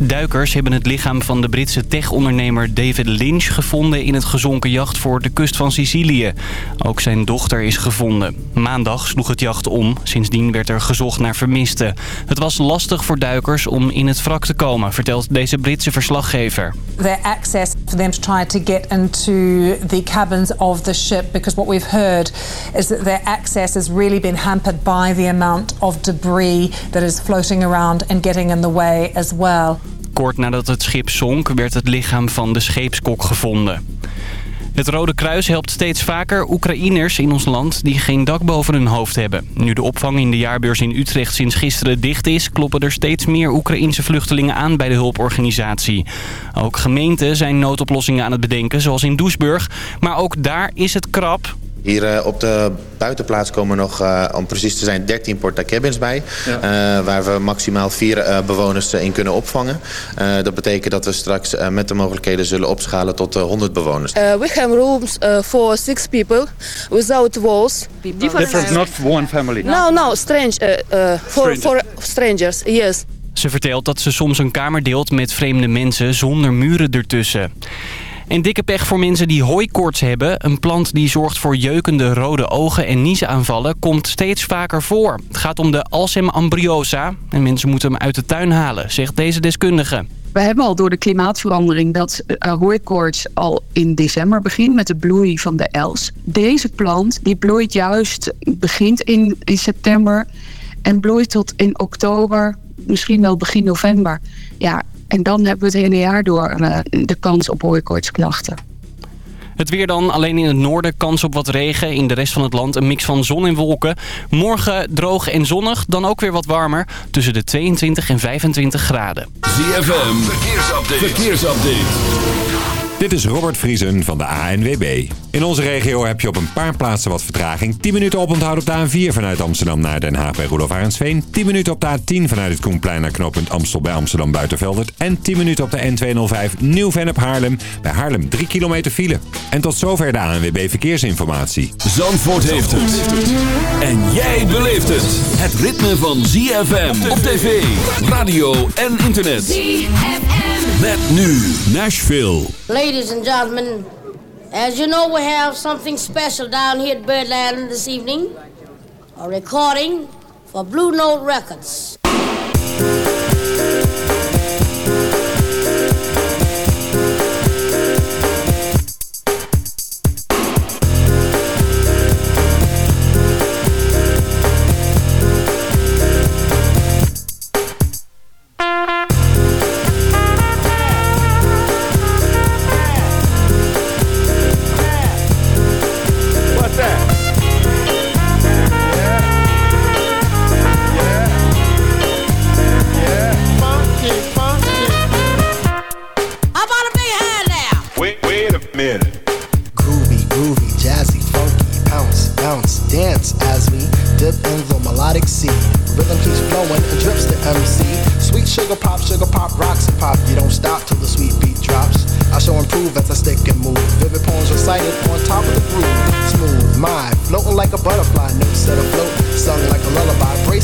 Duikers hebben het lichaam van de Britse tech-ondernemer David Lynch gevonden in het gezonken jacht voor de kust van Sicilië. Ook zijn dochter is gevonden. Maandag sloeg het jacht om. Sindsdien werd er gezocht naar vermisten. Het was lastig voor duikers om in het wrak te komen, vertelt deze Britse verslaggever. Their access for them to try to get into the cabins of the ship because what we've heard is that their access has really been hampered by the amount of debris that is floating around and getting in the way as well. Kort nadat het schip zonk werd het lichaam van de scheepskok gevonden. Het Rode Kruis helpt steeds vaker Oekraïners in ons land die geen dak boven hun hoofd hebben. Nu de opvang in de jaarbeurs in Utrecht sinds gisteren dicht is... kloppen er steeds meer Oekraïnse vluchtelingen aan bij de hulporganisatie. Ook gemeenten zijn noodoplossingen aan het bedenken, zoals in Doesburg. Maar ook daar is het krap. Hier uh, op de buitenplaats komen nog, uh, om precies te zijn, 13 porta cabins bij. Ja. Uh, waar we maximaal vier bewoners in kunnen opvangen. dat betekent dat we straks met de mogelijkheden zullen opschalen tot 100 bewoners. we have rooms for six people without walls. Different, Different not one family? No, no, strange, for, for strangers, yes. Ze vertelt dat ze soms een kamer deelt met vreemde mensen zonder muren ertussen. En dikke pech voor mensen die hooikoorts hebben. Een plant die zorgt voor jeukende rode ogen en niesaanvallen komt steeds vaker voor. Het gaat om de Alsem ambryosa en mensen moeten hem uit de tuin halen, zegt deze deskundige. We hebben al door de klimaatverandering dat uh, hooikoorts al in december begint met de bloei van de els. Deze plant die bloeit juist, begint in, in september en bloeit tot in oktober, misschien wel begin november. Ja, en dan hebben we het hele jaar door uh, de kans op hooikoortsklachten. Het weer dan, alleen in het noorden kans op wat regen. In de rest van het land een mix van zon en wolken. Morgen droog en zonnig, dan ook weer wat warmer. Tussen de 22 en 25 graden. ZFM, verkeersupdate. verkeersupdate. Dit is Robert Vriesen van de ANWB. In onze regio heb je op een paar plaatsen wat vertraging. 10 minuten oponthoud op de A4 vanuit Amsterdam naar Den Haag bij Rudolf Arendsveen. 10 minuten op de A10 vanuit het Koenplein naar knooppunt Amstel bij Amsterdam Buitenveldert. En 10 minuten op de N205 Nieuw-Vennep Haarlem bij Haarlem 3 kilometer file. En tot zover de ANWB Verkeersinformatie. Zandvoort heeft het. En jij beleeft het. Het ritme van ZFM op tv, radio en internet. ZFM. Met nu Nashville. Ladies and gentlemen, as you know we have something special down here at Birdland this evening. A recording for Blue Note Records.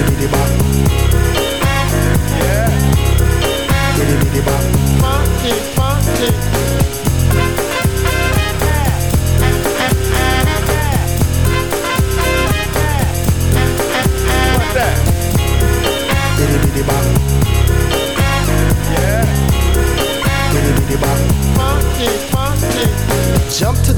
Biddy biddy. Yeah. Funky, funky. That? Yeah. Funky, funky. Jump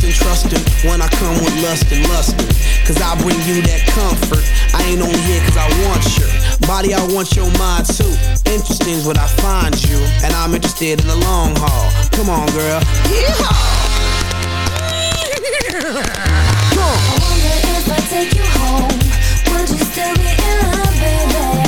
trust and trust him when I come with lust and lust. Cause I bring you that comfort. I ain't on here cause I want your body, I want your mind too. Interesting's what I find you, and I'm interested in the long haul. Come on, girl. Yeah. I wonder if I take you home, would you still be in love, baby?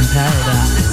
in paradise.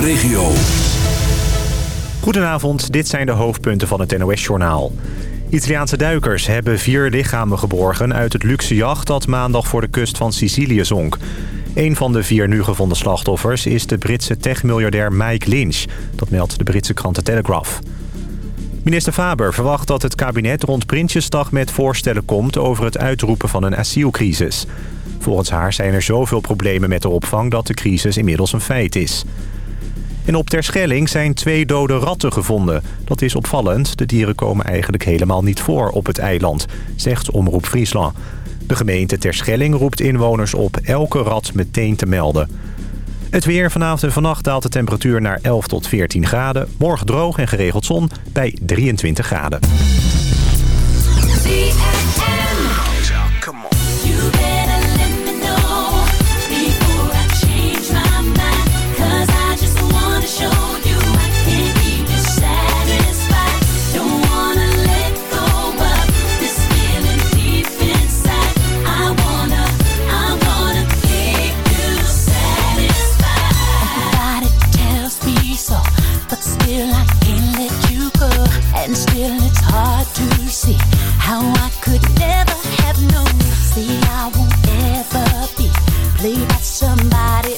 Regio. Goedenavond, dit zijn de hoofdpunten van het NOS-journaal. Italiaanse duikers hebben vier lichamen geborgen uit het luxe jacht... dat maandag voor de kust van Sicilië zonk. Een van de vier nu gevonden slachtoffers is de Britse techmiljardair Mike Lynch. Dat meldt de Britse krant The Telegraph. Minister Faber verwacht dat het kabinet rond Prinsjesdag met voorstellen komt... over het uitroepen van een asielcrisis. Volgens haar zijn er zoveel problemen met de opvang... dat de crisis inmiddels een feit is. En op Terschelling zijn twee dode ratten gevonden. Dat is opvallend. De dieren komen eigenlijk helemaal niet voor op het eiland, zegt Omroep Friesland. De gemeente Terschelling roept inwoners op elke rat meteen te melden. Het weer vanavond en vannacht daalt de temperatuur naar 11 tot 14 graden. Morgen droog en geregeld zon bij 23 graden. Somebody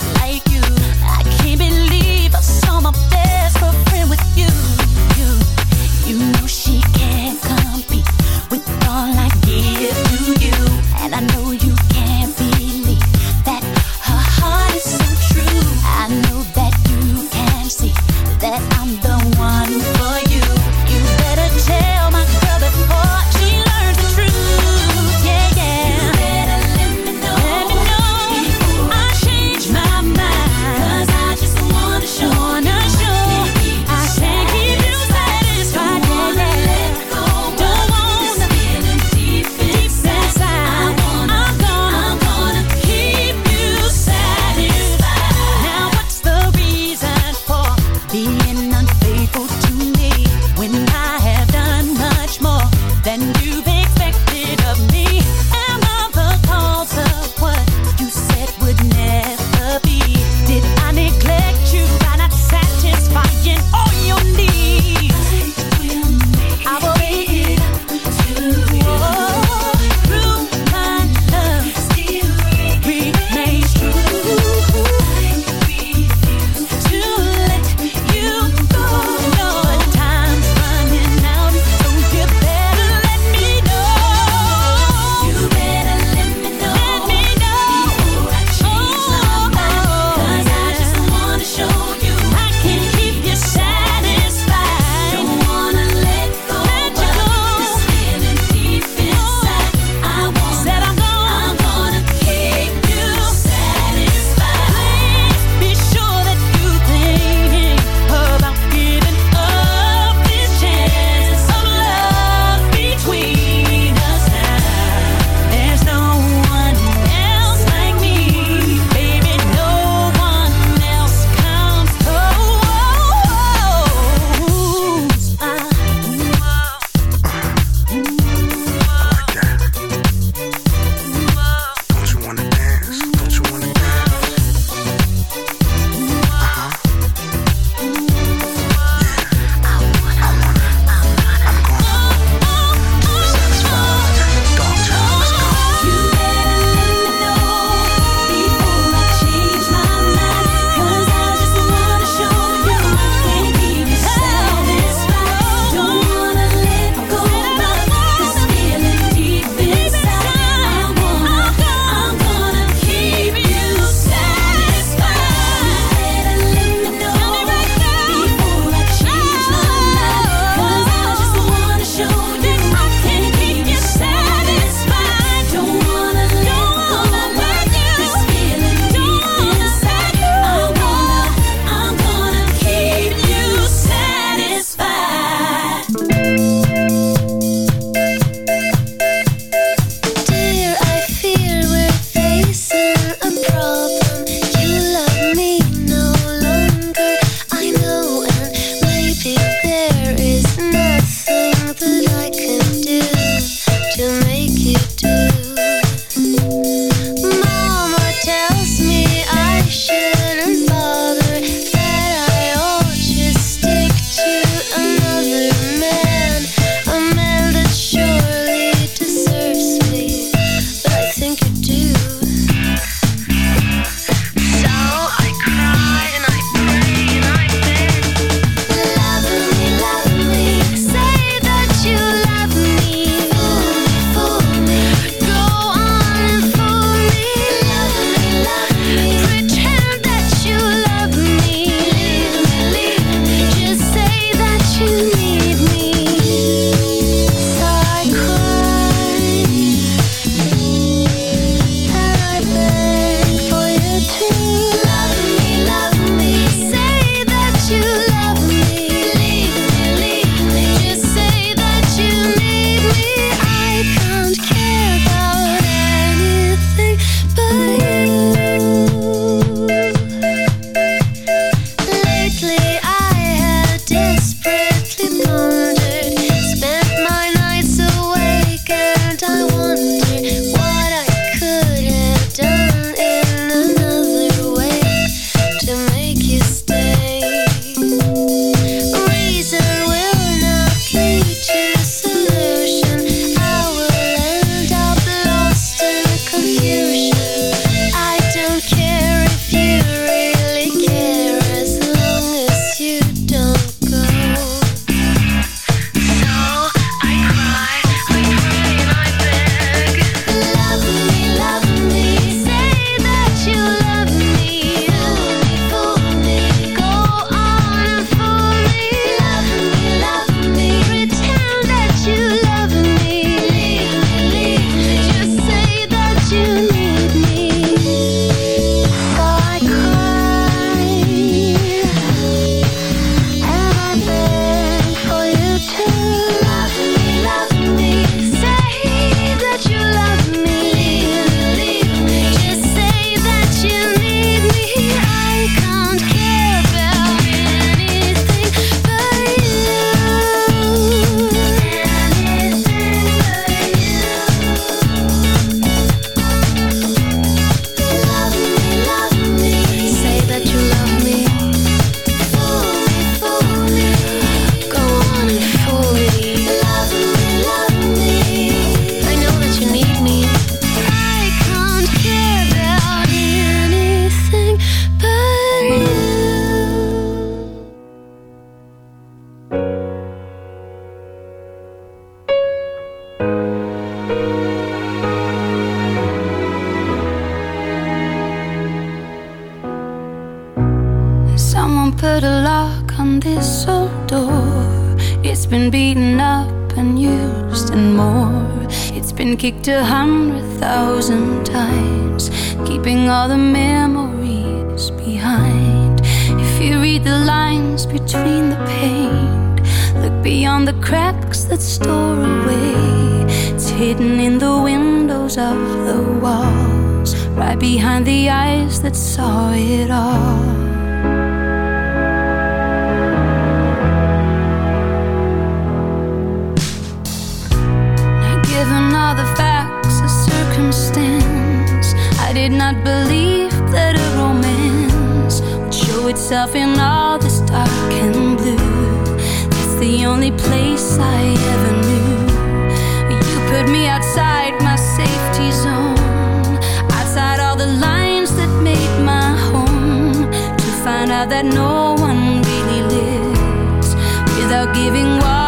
giving what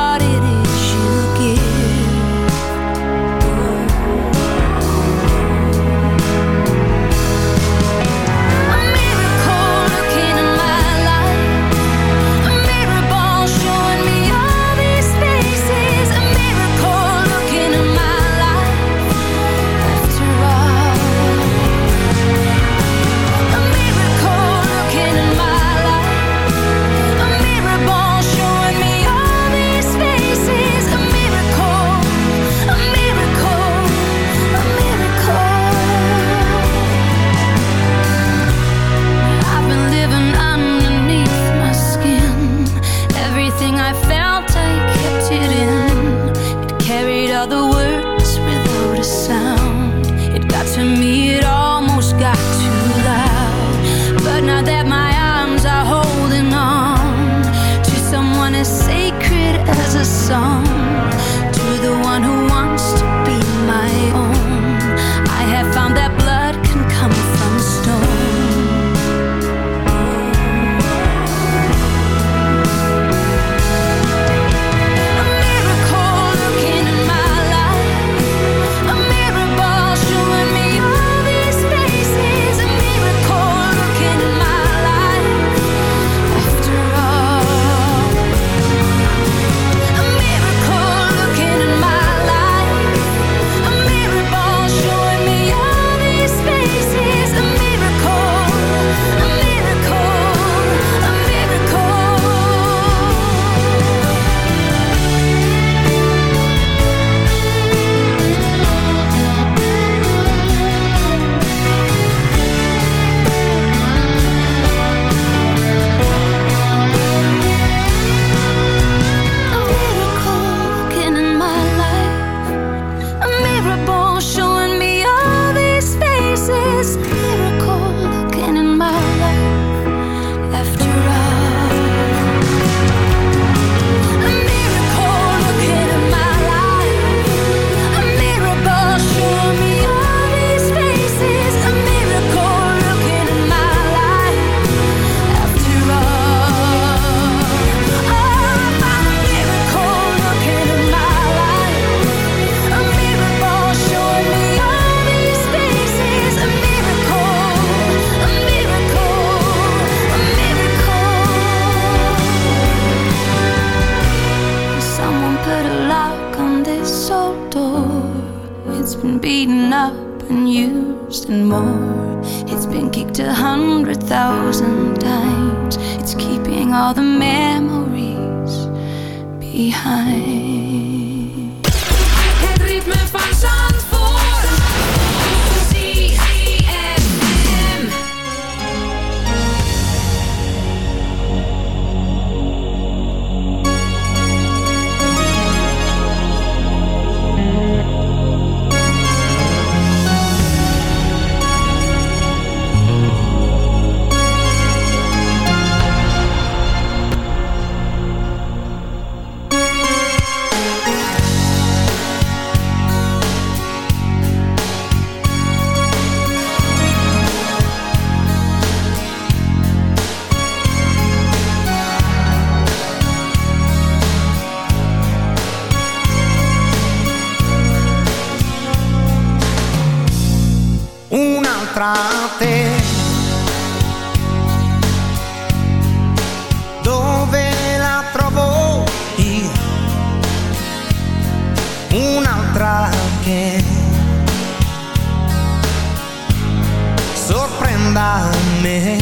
me.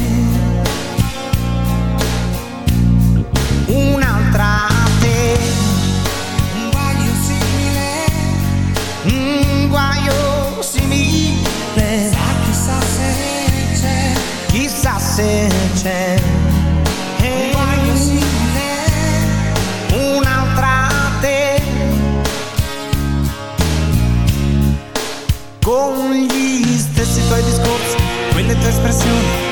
Un'altra te, un guaio simile, un guaio simile. Sa chissà se c'è, chissà se c'è. Eh. Un guaio simile, te. Con gli stessi tuoi discorsi, quelle tue espressioni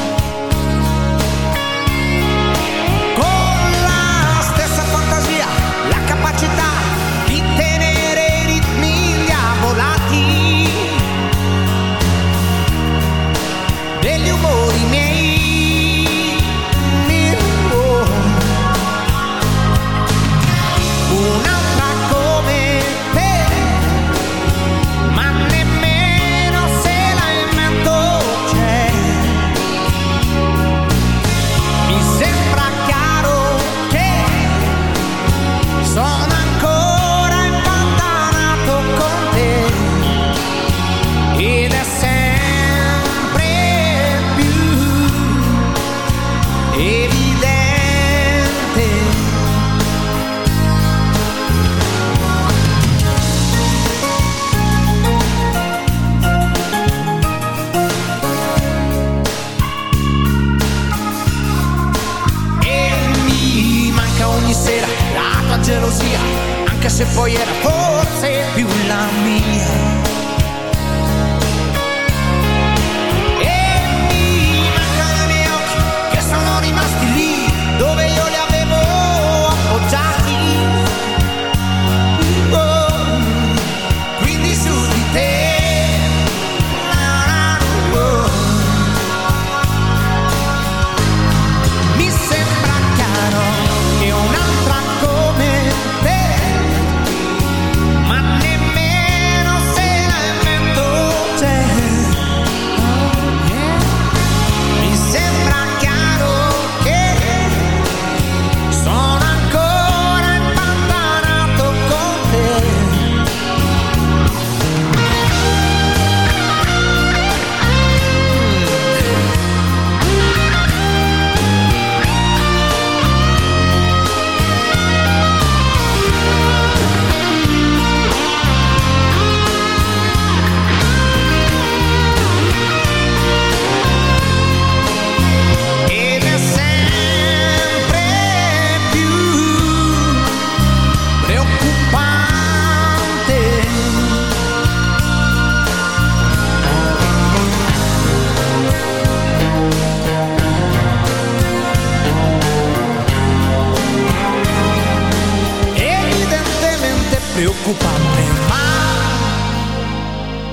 preoccuparme ma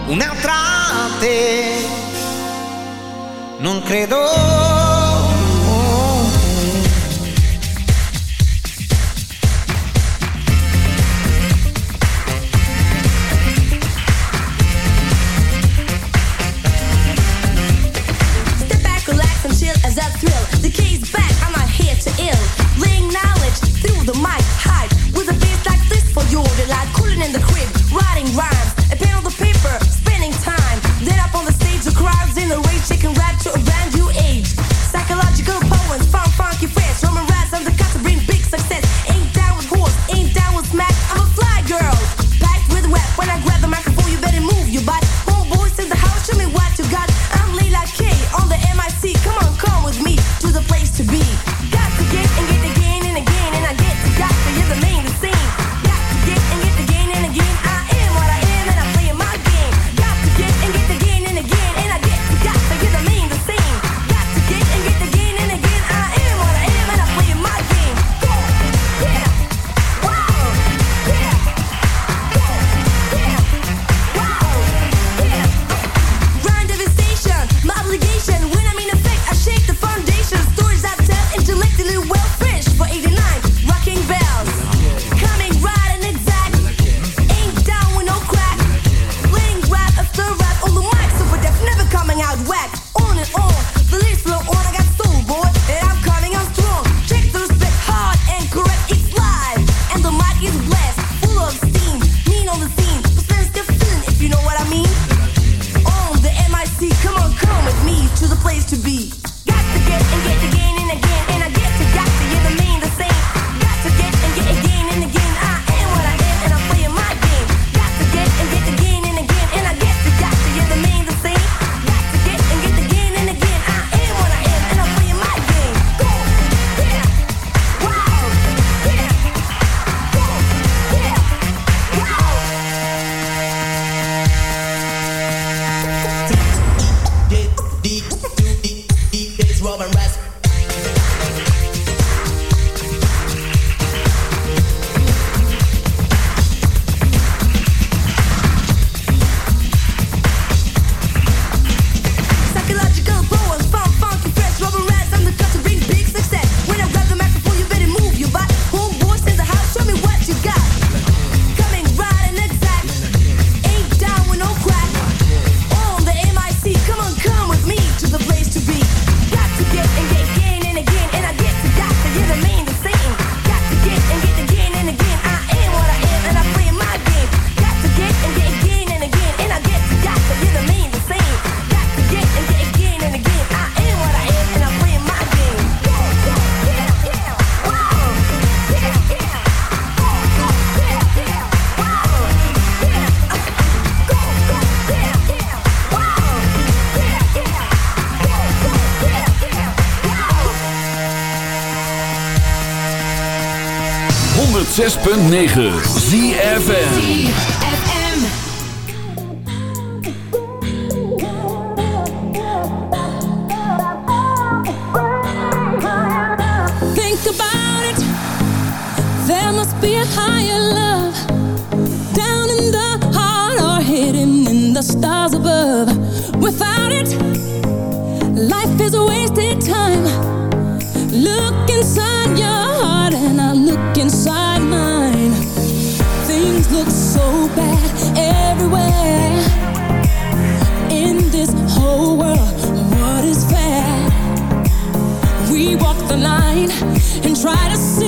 un'altra te non credo there must be a higher love. Down in the heart or hidden in the stars above. Without it, life is a wasted time. try to see